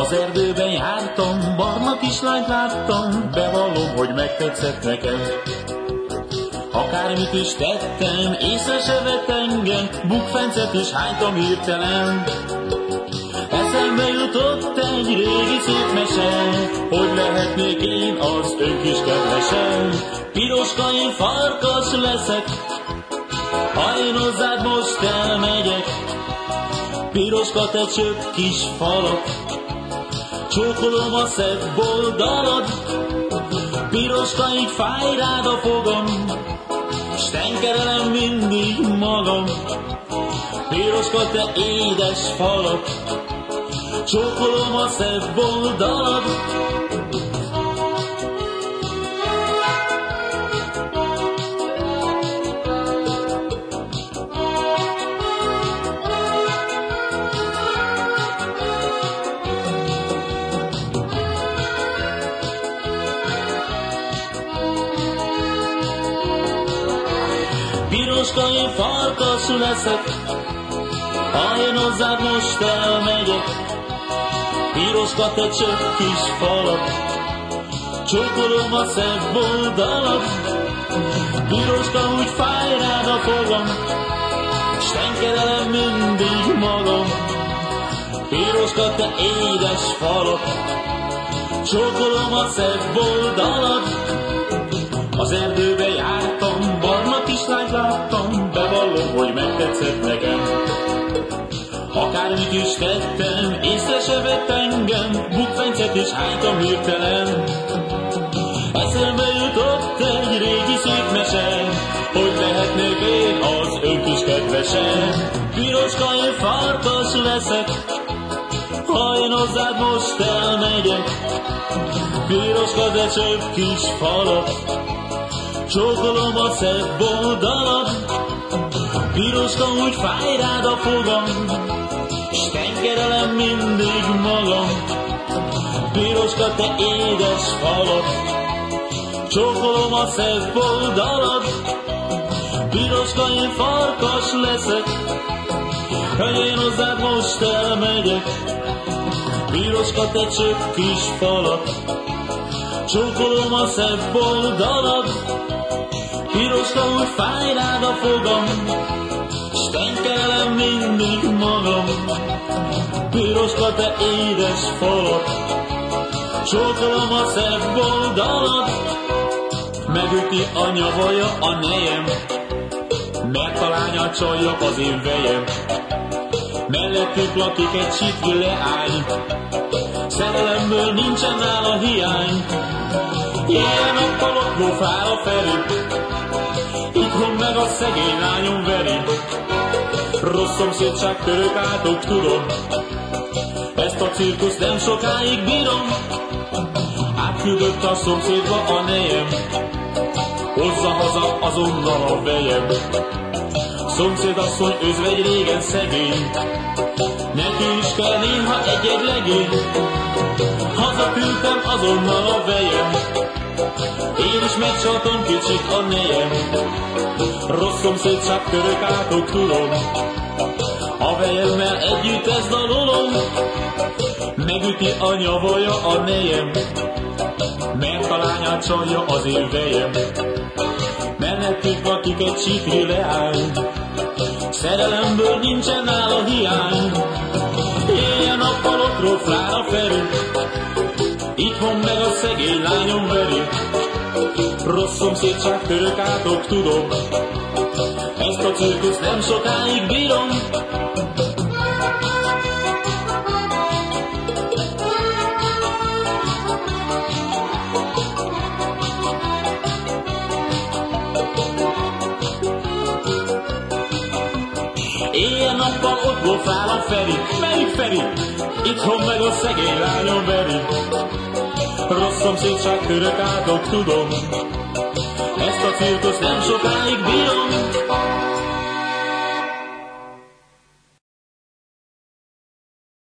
Az erdőben jártam, barna kislányt láttam, bevallom, hogy megtetszett nekem. Akármit is tettem, észre se vett engem, bukfencet is hánytam hirtelen. Eszembe jutott egy régi szép mese, hogy lehetnék én az ön kis kedvesem. Piroska, én farkas leszek, ha én hozzád most elmegyek. Piroska, te csöpp kis falak, csókolom a szebb boldalad. Piroska, így fáj rád a fogam, s tenkerelem mindig magam. Piroska, te édes falak, csókolom a szebb oldalad. Piroska, én farkas leszek, ha én hozzád most elmegyek, Piroska te csak kis falat, csókolom a szebb oldalat. Piroska úgy fáj rád a fogam, s tenkerelem mindig magam. Piroska te édes falat, csókolom a szebb oldalat. Is hánytam hirtelen. Eszembe jutott egy régi szép mese, hogy lehetnék én az ön kis kedvese. Piroska, én farkas leszek, ha én hozzád most elmegyek. Piroska, de csak kis falat, csókolom a szebb oldalat. Piroska, úgy fáj rád a fogam, s tengerelem mindig magam. Piroska, te édes falat, csókolom a szebb oldalat. Piroska, én farkas leszek, hogy én hozzád most elmegyek. Piroska, te csak kis falat, csókolom a szebb oldalat. Piroska, úgy fáj rád a fogam, s tenkerelem mindig magam. Piroska, te édes falat, csókolom a szebb oldalat. Megüti a nyavaja a nejem, mert a csalja az én vejem. Mellettük lakik egy csitli leány, szerelemből nincsen nála hiány. Ilyen nappalok lófál a felé, itthon meg a szegény lányom veri. Rossz szomszédság török átok tudom, a cirkusz nem sokáig bírom. Átküldött a szomszédba a nejem, hozza haza azonnal a vejem. Szomszéd asszony özvegy régen szegény, neki is kell néha egy-egy legény. Hazaküldtem azonnal a vejem, én is megcsaltam kicsit a nejem. Rossz szomszédság török átok tudom, a vejemmel együtt ezt dalolom. Megüti a nyavaja a nejem, mert a lányát csalja az én vejem. Mellettük lakik egy csipri leány, szerelemből nincsen nála hiány. Éjjel-nappal ott róflál a felül, itthon meg a szegény lányom veri. Rossz szomszédság török átok tudom, ezt a cirkusz nem sokáig bírom. Éjjel-nappal ott lófál a Feri, melyik Feri? Itthon meg a szegény lányom veri. Rossz szomszédság török átok tudom, ezt a cirkusz nem bírom.